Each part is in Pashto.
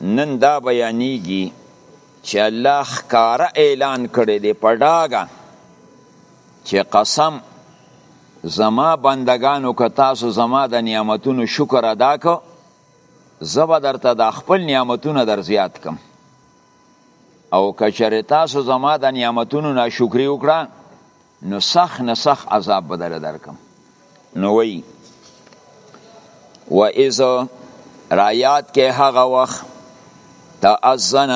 نن دا بیانیږي چې الله ښکاره اعلان کړی دی په ډاګه چې قسم زما بندگانو که تاسو زما د نعمتونو شکر ادا کو زه به درته د خپل نعمتونه در زیات کم او که چېرې تاسو زما د نعمتونو ناشکري وکړه نو سخت نه سخت عذاب به دله درکم نو وی و ایزو رایات کې هغه وخت تأذن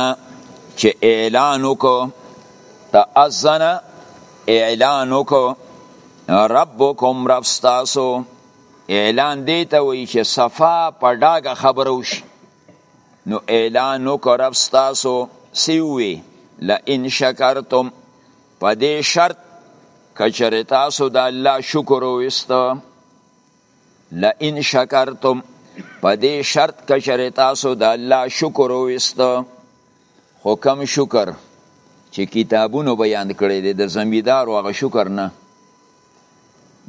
چې اعلان وکړو تأذن اعلان وکړو ربکم رب ستاسو اعلان دی ته وی چې صفا په ډاګه خبره وشي نو اعلان وکړو رب ستاسو سیوی لئن شکرتم په دې شرط که چېرې تاسو د الله شکر وویسته لئن شکرتم په دې شرط که چېرې تاسو د الله شکر وویسته خو کم شکر چې کتابونو بیان کړی دی د زمیدار او هغه شکر نه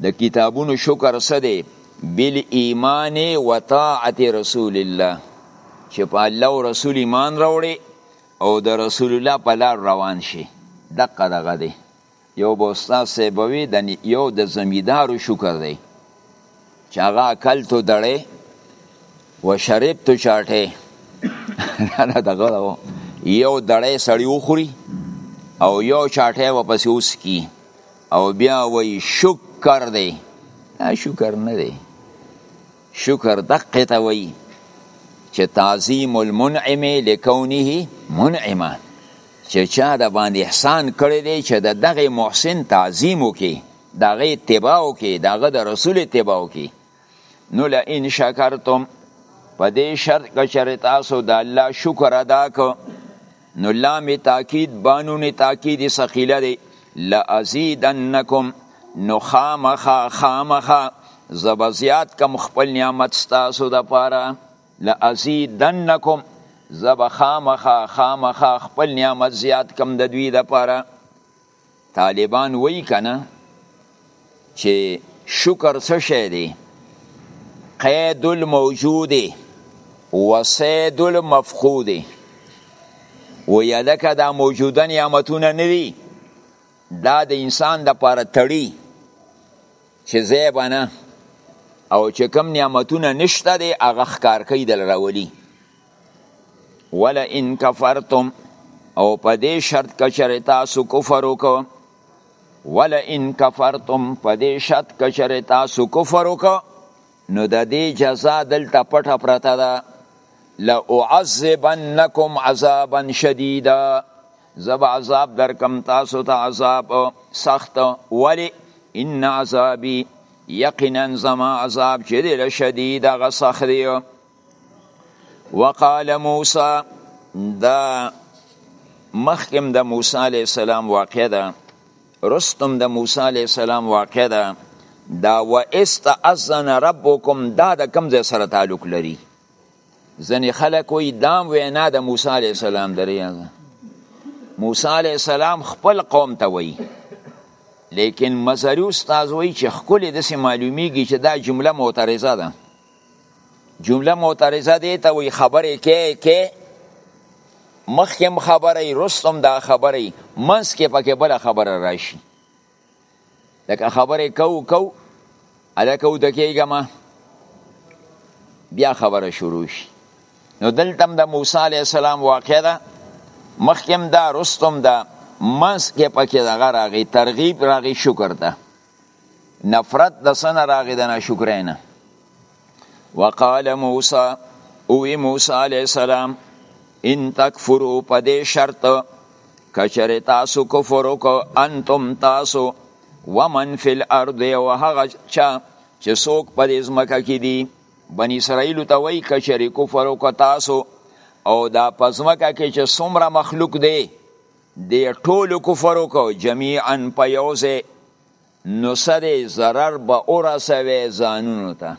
د کتابونو شکر څه دی بل ایمان و طاعت رسول الله چې په الله او رسول ایمان راوړي او د رسول الله په لار روان شي دقه دغه دی یو به استاد صاحب وي د یو د زمیدارو شکر دی چې هغه اکلتو دړې و شربتو چاټې نه دغه یو دړې سړی وخوري او یو چاټې و پسې وسکي او بیا وایي شکر دی دا شکر نه دی شکر دقه ته وایي چې تعظیم المنعم لکونه منعما چې چا د باندې احسان کړی دی چې د دغه محسن تعظیم وکړي دغه اتباع وکړي دغه د رسول اتباع وکړي نو لئن شکرتم په دې شرط که چېرې تاسو د الله شکر ادا کړو نو لام تاکید بانون تاکید ثقیله دی لازیدنکم نو خامخا خامخا زب زیات کم خپل نعمت ستاسو د پاره لازیدنکم زب خامخا خامخا خپل نعمت زیات کم د دوی د پاره طالبان وی کنه چې شکر څه شی دی قید الموجود وسید المفقود و یلکه دا موجوده نعمتونه ندی دا د انسان د پاره تړي چې زیبنه او چې کم نعمتونه نشته دی هغه ښکار کوي دل راولي ولا ان کفرتم او په دې شرط کچره تاسو کفر وکړو ولا ان کفرتم په دې شرط کچره تاسو کفر وکړو نو د دې جزا دلته پټه پرته ده لأعذبنکم عذابا شدیدا زب عذاب در کم تاسو ته عذاب سخت ولی ان عذابی یقینا زما عذاب چې دی لشدید غ سخت دی وقال موسی دا مخکم د موسی علی السلام واقع ده رستم د موسی علی السلام واقع ده دا و استاذن ربکم دا د کم ځای سره تعلق لري ځنې خلک وایي دام وینا د موسی علیه السلام درې موسی علیه السلام خپل قوم ته وایي لیکن مزری استاد وایي چې ښکلې داسې معلومیږي چې دا جمله معترضه ده جمله معترضه دی ته وی خبرې کې کې مخکم خبرې رستم دا خبرې منس کې پکې بل خبره راشي لکه خبرې کو کو الکه و دکېګه ما بیا خبره شروع شي نو دلته د موسی علی السلام واقع ده مخکم دا رستم دا منس کې پکې دغه راغی ترغیب راغی شکر ده نفرت د سنه راغی د ناشکرۍ نه وقال موسی او موسی علیه السلام ان تکفرو په دې شرط کچره تاسو کفر وکړو انتم تاسو ومن فی الارض او هغه چا چې څوک په دې ځمکه کې دي بنی اسرائیل ته وایي کچره کفر وکړو تاسو او دا په ځمکه کې چې څومره مخلوق دی دی ټول کفر وکړو جميعا په یو ځای نو سره ضرر به ورسوي ځانونو ته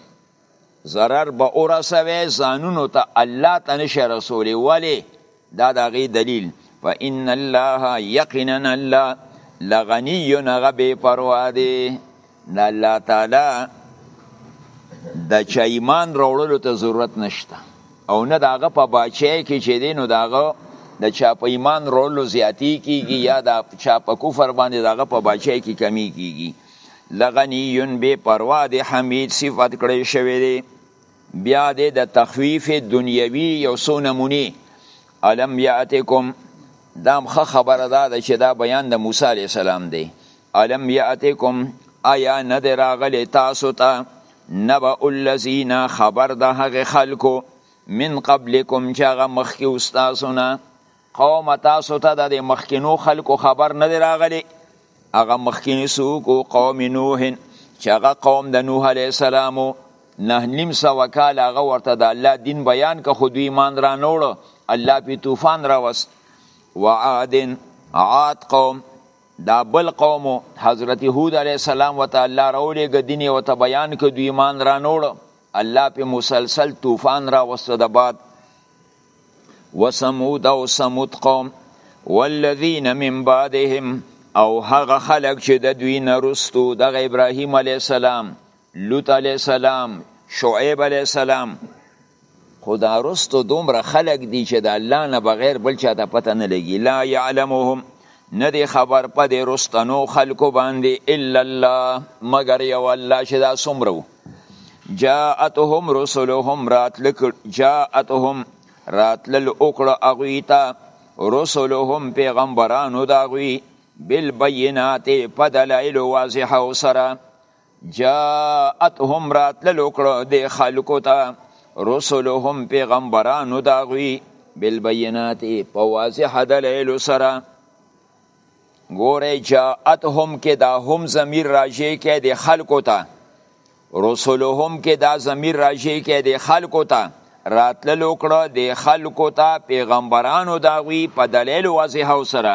ضرر به ورسوي ځانونو ته الله ته نشه رسولي ولی دا د هغې دلیل فإن الله یقینا الله لغنی نغه بې پروا دی د الله تعالی د چا ایمان راوړلو ته ضرورت نشته او نه د هغه په باچای کې چې دی نو د هغه د چا په ایمان راوړلو زیاتی کیږي یا د چا په کفر باندې د هغه په باچای کې کمی کیږي لغنیون بې پروا د حمید صفت کړی شوی دی بیا دې د تخویف دنیوي یو څو نمونې الم یاتکم دا ښه خبره ده چې دا بیان د موسی علی السلام دی الم یاتکم آیا نه دی راغلی تاسو ته نبأ الذین خبر د هغې خلکو من قبلکم چې هغه مخکې استاسو نه قوم تاسو ته د مخکینو خلکو خبر نه دی راغلی هغه مخکینی څوک قوم نوح چې هغه قوم د نوح علیه السلام نه نیم سوه کاله هغه ورته د الله دین بیان که خو دوی ایمان را نه وړه الله پې طوفان راوست وعاد عاد قوم دا بل قوم حضرت هود علیه السلام ورته الله راولېږه دین یې ورته بیان که دوی ایمان را نه وړه الله پې مسلسل طوفان راوست د باد وثمود او ثمود قوم والذین من بعدهم او هغه خلق چې د دوی نه رستو دغه ابراهیم علی السلام لوط علی السلام شعیب علی السلام خدا رستو دومره خلق دي چې د الله نه بغیر بل چا ته پته نه لګي لا يعلمهم ندی خبر په دې رستنو خلکو باندې الا الله مگر یو الله چې دا څومره وو جاءتهم رسلهم راتل جاءتهم راتل وکړه هغوی ته رسلهم پیغمبرانو د هغوی بالبینات په دلایلو واضحو سره جاءتهم راتللو کړو د خلکو ته رسلهم پیغمبرانو دا غوی بالبینات په واضح دلایل سره ګوره جاءتهم کې دا هم ضمیر راجع کې د خلکو ته رسلهم کې دا ضمیر راجع کې د خلکو ته راتللو کړو د خلکو ته پیغمبرانو دا غوی په دلایل واضح سره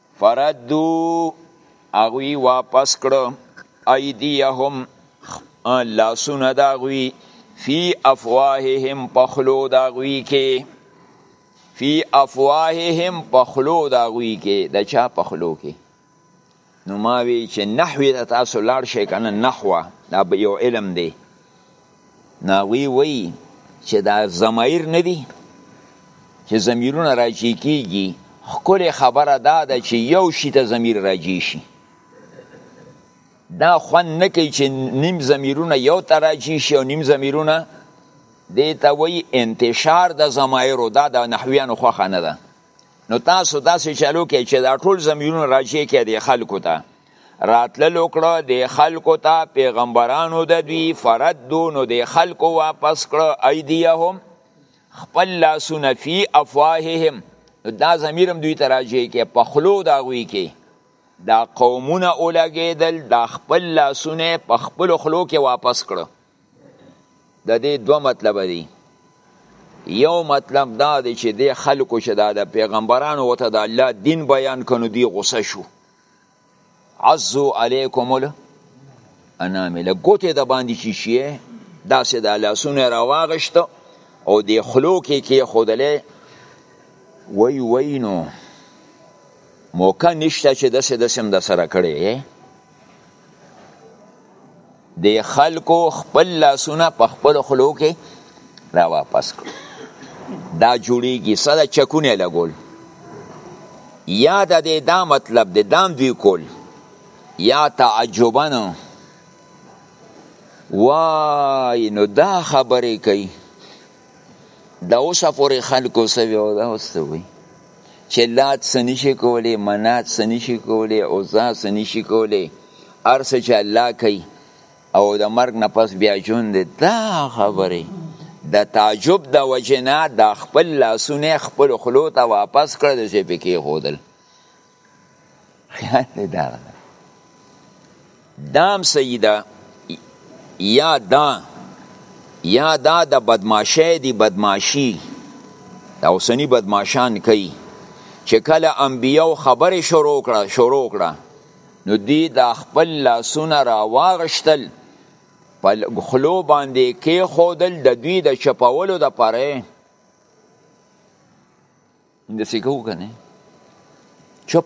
فردو اغوی واپس کړو ایدیهم لاسونه دا غوی فی افواههم پخلو دا غوی کې فی افواههم پخلو دا غوی کې د چا پخلو کې نو ما وی چې نحوی د تاسو لاړ شي کنه نحوه دا به یو علم دی نو هغوی وایي چې دا ضمایر نه دي چې ضمیرونه راجع کیږي ښکلې خبره دا ده چې یو شي ته ضمیر راجع شي دا خوند نه کوي چې نیم ضمیرونه یو ته راجع شي او نیم ضمیرونه دې ته وایي انتشار د ضمایرو دا د نحویانو خوښه نه ده نو تاسو داسې چلو کې چې دا ټول ضمیرونه راجع کړي خلکو ته راتللو کړه د خلکو ته پیغمبرانو د دوی فرد دو نو د خلکو واپس کړه ایدیهم خپل لاسونه فی افواههم دا زمیرم دوی تراجع کې په خلو دا غوي کې دا قومونه اولګېدل دا خپل لاسونه په خپل خلو کې واپس کړه د دې دوه مطلب دی یو مطلب دا دی چې د خلکو چې دا د پیغمبرانو وته د الله دین بیان کنو دی غوسه شو عزو علیکم الانامل ګوتې د باندې چې شي داسې د لاسونه راواغشت او د خلو کې کې خودلې وای وای نو موقع نشته چې داسې داسې هم د سره کړی دی خلکو خپل لاسونه په خپل خلو کې را واپس کړ دا جوړیږي سره چکونه لګول یا د دې دا مطلب دی دام دوی کول یا تعجبن وای نو دا خبرې کوي دا اوسه پورې خلکو سوي او دا اوسه وي چې لات سنی شي کولی منات سنی شي کولی عزا سنی شي کولی ارسه چې الله کوي او د مرګ نه پس بیا ژوند دا خبره د تعجب د وجنا د خپل لاسونه خپل خلو ته واپس کړل چې پکې خودل خیال دی دا دام سیده یا دا یا دا د بدمعشی دی بدمعشی دا اوسنی بدمعشان کوي چې کله انبیو خبرې شروع کړه شروع کړه نو دی دا خپل لاسونه را واغشتل په خلو باندې کې خودل د دوی د چپولو د پره د سکو کنه چپ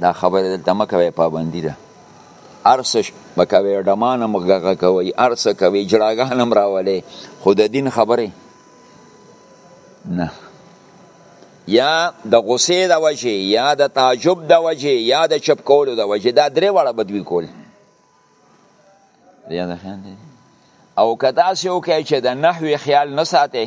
دا خبره دلته مکوي پابندي ده ارس مکوي ډمان مګه کوي ارس کوي جړاګان هم راولي خو د دین خبره نه یا د غصې د وجې یا د تعجب د وجې یا د چپ کولو د وجې دا درې واړه بدوي کول یا د خیال دی او که داسې وکړئ چې د نحوې خیال نه ساتئ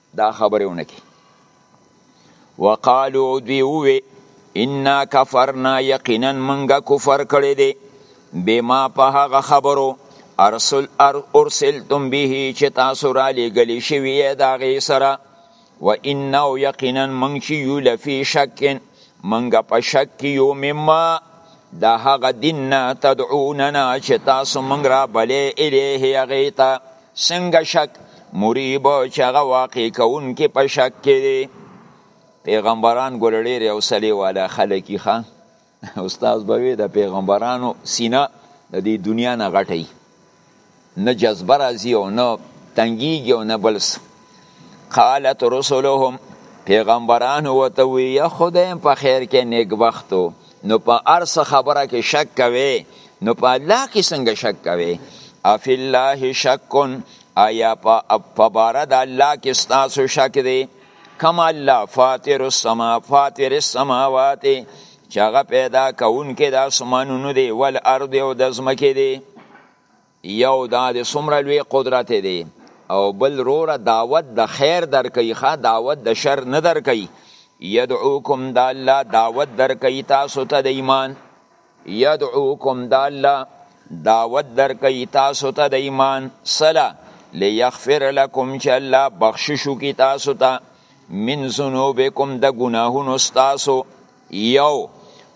دا خبره ونه کی وقالو دوی وی انا کفرنا یقینا منګه کفر کړی دی بما په هغه خبرو ارسل ار ارسلتم به چې تاسو را لېږلی شوی یې د هغې سره و انه یقینا موږ چې یو لفی شک موږ په شک کې یو مما د هغه دین نه تدعوننا چې تاسو موږ را بلې الیه هغې ته څنګه شک مریب چې هغه واقع کوونکې په شک کې دی پیغمبران ګل ډېر حوصلې والا خلک یې ښه استاد به وي د پیغمبرانو سینه د دې دنیا نه غټي نه جذبه راځي او نه تنګیږي او نه بل څه قالت رسلهم پیغمبران وته وی یا خدایم په خیر کې نیکبختو نو په ارس خبره کې شک کوي نو په الله کې څنګه شک کوي اف الله شکن آیا په بار د الله کې ستاسو شک دی کما الله فاطر السما فاطر السماوات چې هغه پیدا کوونکې د اسمانونو دی ول ارض او د ځمکې دی یو دا د څومره لوی قدرت دی او بل روره دعوت د خیر درکې ښه دعوت د شر نه درکې یدعوکم د الله دعوت درکې تاسو ته د ایمان یدعوکم د الله دعوت درکې تاسو ته د ایمان صلا ليغفر لكم چې الله بخششو کی تاسو ته من ذنوبکم د ګناهونو تاسو یو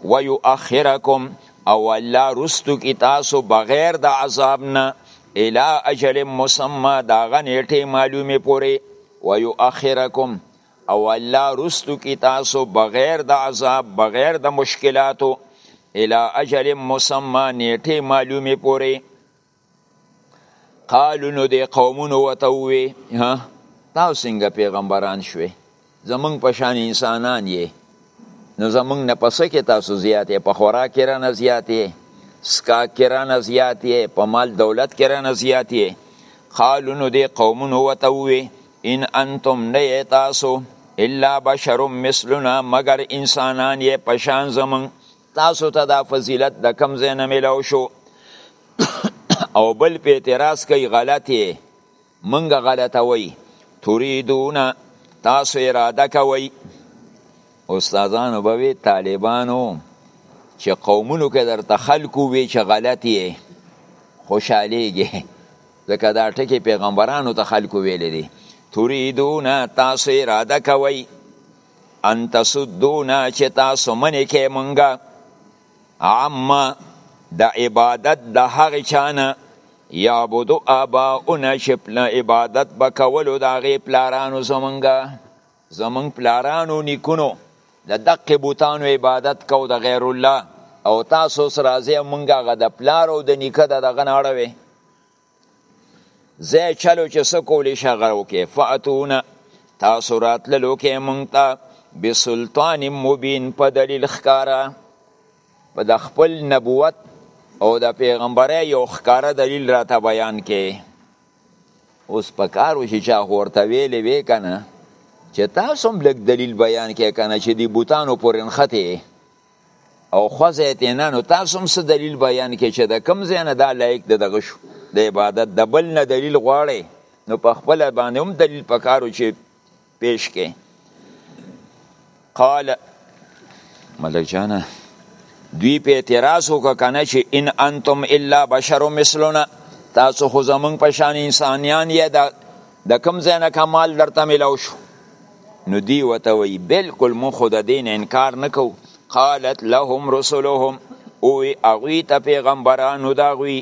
ویؤخرکم او الله رستو کی تاسو بغیر د عذاب نه الی اجل مسمى دا غنیټه معلومه پوری ویؤخرکم او الله رستو کی تاسو بغیر د عذاب بغیر د مشکلاتو الی اجل مسمى نیټه معلومه پوری قالو نو دی قومونو وته وی ها تاسو څنګه پیغمبران شوي زمونږ په شان انسانان یې نو زمونږ نه پس کې تاسو زیاتې په خوراک کې رانه زیاتې سکا کې رانه زیاتې په مال دولت کې رانه زیاتې قالو نو دی قومونو وته وی ان انتم نه تاسو الا بشر مثلنا مگر انسانان یې پشان زمون تاسو ته دا فضیلت د کم ځای نه میلاو شو او بل په اعتراض کوي غلط یې منګه غلطوي تريدون تاسو اراده کوي استادانو به وی طالبانو چې قومونو کې درته خلکو وی چې غلط یې خوشالېږي ځکه دا ټکی پیغمبرانو ته خلکو ویل دي تريدون تاسو اراده کوي ان تسدونا چې تاسو منې کې مونږه عما د عبادت د هغې چانه یعبدو آباؤنا چې عبادت به کولو د هغې پلارانو زمونږه زمونږ پلارانو نیکونو د دقې بوتانو عبادت کو د غیر الله او تاسو سره ځای مونږه غد پلار او د نیکه د دغه ناړوي زه چلو چې څه کولی شي هغه وکړي فاتونه تاسو راتللو کې مونږ ته بسلطان مبین په دلیل ښکاره په د خپل نبوت او د پیغمبرۍ یو ښکاره دلیل راته بیان کې اوس په کار وشي چې هغه ورته ویلې وی که نه چې تاسو هم لږ دلیل بیان کې که نه چې د بوتانو پورې نښتې او خزه ته نه نو تاسو هم څه دلیل بیان کې چې د کم ځای نه دا لایق د دغه شو د عبادت د بل نه دلیل غواړي نو په خپل باندې هم دلیل پکارو چې پیش کې قال ملک جانا دوی په اعتراض وکړه کنه چې ان انتم الا بشر مثلنا تاسو خو زمونږ په شان انسانیان یې د کم ځای نه کمال درته ملاو شو نو دی وته وی بالکل مو خود دین انکار نکو قالت لهم رسلهم او اغوی ته پیغمبرانو دا غوی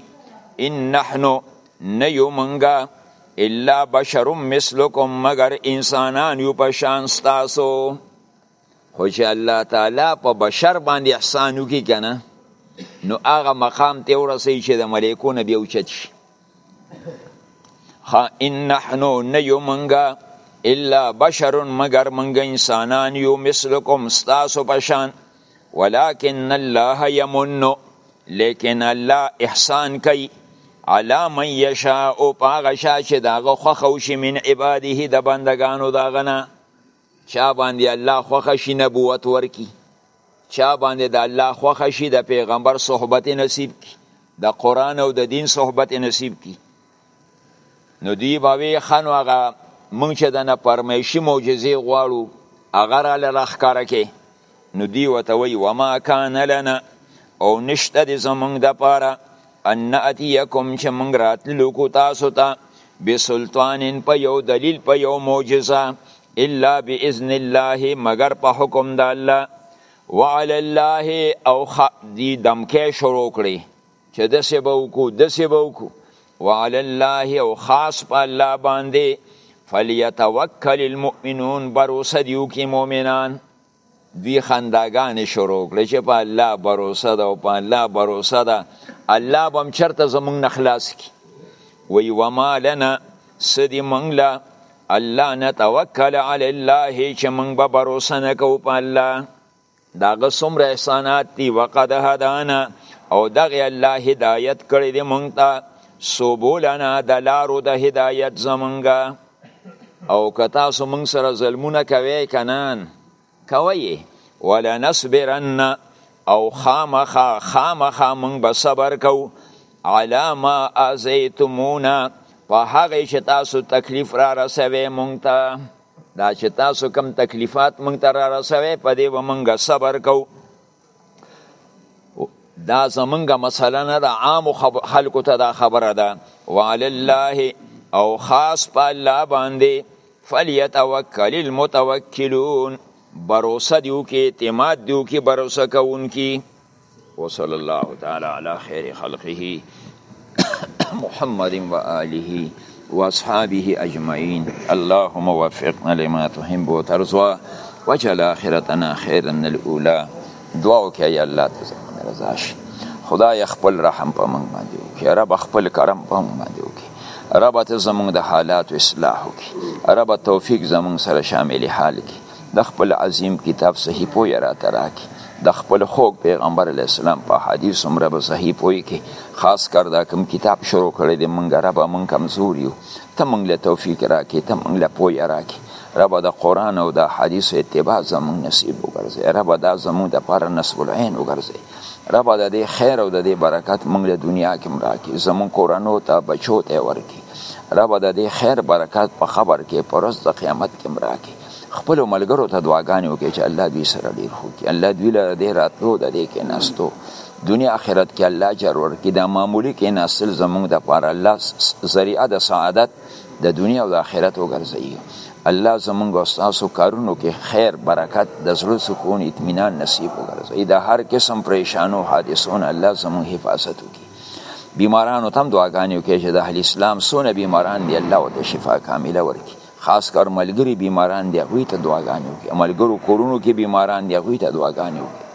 ان نحنو نیو منګه الا بشر مثلکم مگر انسانان یو په شان تاسو خو چې الله تعالی په بشر باندې احسان وکي کنه نو هغه مقام ته ورسې چې د ملائکو نه بیا اوچت شي ها ان نحنو نیو منګه الا بشر مگر منګه انسانان یو مثلکم ستاسو پشان ولكن الله يمن لیکن الله احسان کوي علا من یشاء او پاغه شا چې داغه خوښو شي من عباده د بندگانو داغنه چا باندې الله خوښ شي نبوت ورکي چا باندې د الله خوښ شي د پیغمبر صحبت نصیب کی د قران او د دین صحبت نصیب کی نو دی باوی خانو هغه مونږ چې د نه پرمیشي معجزې غواړو هغه را لرخ کارکه نو دی وته وی وما کان لنا او نشته د زمونږ د پاره ان ناتیکم چې مونږ راتللو کو تاسو ته بسلطان په یو دلیل په یو معجزه الا باذن الله مگر په حکم د الله وعلى الله او خ دی دمکه شروع کړي چې دسې به وکړو دسې به وکړو وعلى الله او خاص په الله باندې فليتوکل المؤمنون بروسه دیو کې مؤمنان دوی خنداګانې شروع کړې چې په الله بروسه ده او په الله بروسه ده الله به هم چرته زمونږ نه خلاص کړي وی وما لنا سدی مونږ له الله نتوکل علی الله چې مونږ به بروسه نه کوو په الله داغه څومره احسانات دي وقد هدانا او دغه الله هدایت کړی دی مونږ ته سبولنا د لارو د هدایت زمونږه او که تاسو مونږ سره ظلمونه کوی کنان کوی ولنصبرن او خامخا خامخا مونږ به صبر کو علا ما ازیتمونا په هغه چې تاسو تکلیف را رسوي مونږ ته دا چې تاسو کم تکلیفات مونږ ته را رسوي په دې به مونږ صبر کوو دا زمونږ مسله نه ده عامو خلکو ته دا خبره ده وعلی الله او خاص په الله باندې فلیتوکل المتوکلون باروسه دیو کې اعتماد دیو کې باروسه کوونکی وصلی الله تعالی علی خیر خلقه محمد و آله و اصحابه اجمعین اللهم وفقنا لما تحب و ترضا وجل آخرتنا خیرا الاولا دعاو که یا الله ته زمون رضاش خدای خپل رحم په موږ باندې وکړي رب خپل کرم په موږ باندې وکړي رب ته زمونږ د حالات اصلاح وکړي رب توفیق زمونږ سره شامل حال کړي د خپل عظیم کتاب صحیح پوی را تراکی د خپل خوږ پیغمبر علی السلام په حدیث هم رب صحیح پوی کی خاص کر دا کوم کتاب شروع کړی دی مونږ رب مونږ کمزور یو ته مونږ له توفیق راکی ته مونږ له پوی راکی رب د قران او د حدیث اتباع زمونږ نصیب وګرځي رب دا زمونږ د پر نصب العين وګرځي رب د دې خیر او د دې برکت مونږ له دنیا کې مراکې زمون کورانو ته بچو ته ورکی رب د دې خیر برکت په خبر کې پرز د قیامت کې مراکې خپل ملګرو ته دعاګانې وکړي چې الله دوی سره ډیر خو کې الله دوی له دې راتلو د دې کې نستو دنیا آخرت کې الله جر ورکړي دا معمولی کې نسل زمونږ د پاره الله ذریعہ د سعادت د دنیا او د آخرت وګرځي الله زمونږ او تاسو کارونو کې خیر برکت د زړه سکون اطمینان نصیب وګرځي د هر قسم پریشانو حادثونو الله زمونږ حفاظت وکړي بیمارانو تم دعاګانې وکړي چې د اهل اسلام سونه بیماران دی الله ورته شفا کامله ورکړي خاص کر ملګری بیماران دی هغوی ته دعاګانې وکړي ملګرو کورونو کې بیماران دی هغوی ته دعاګانې وکړي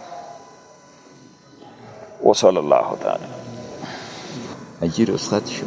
وصلی الله تعالی اجیر استاد شو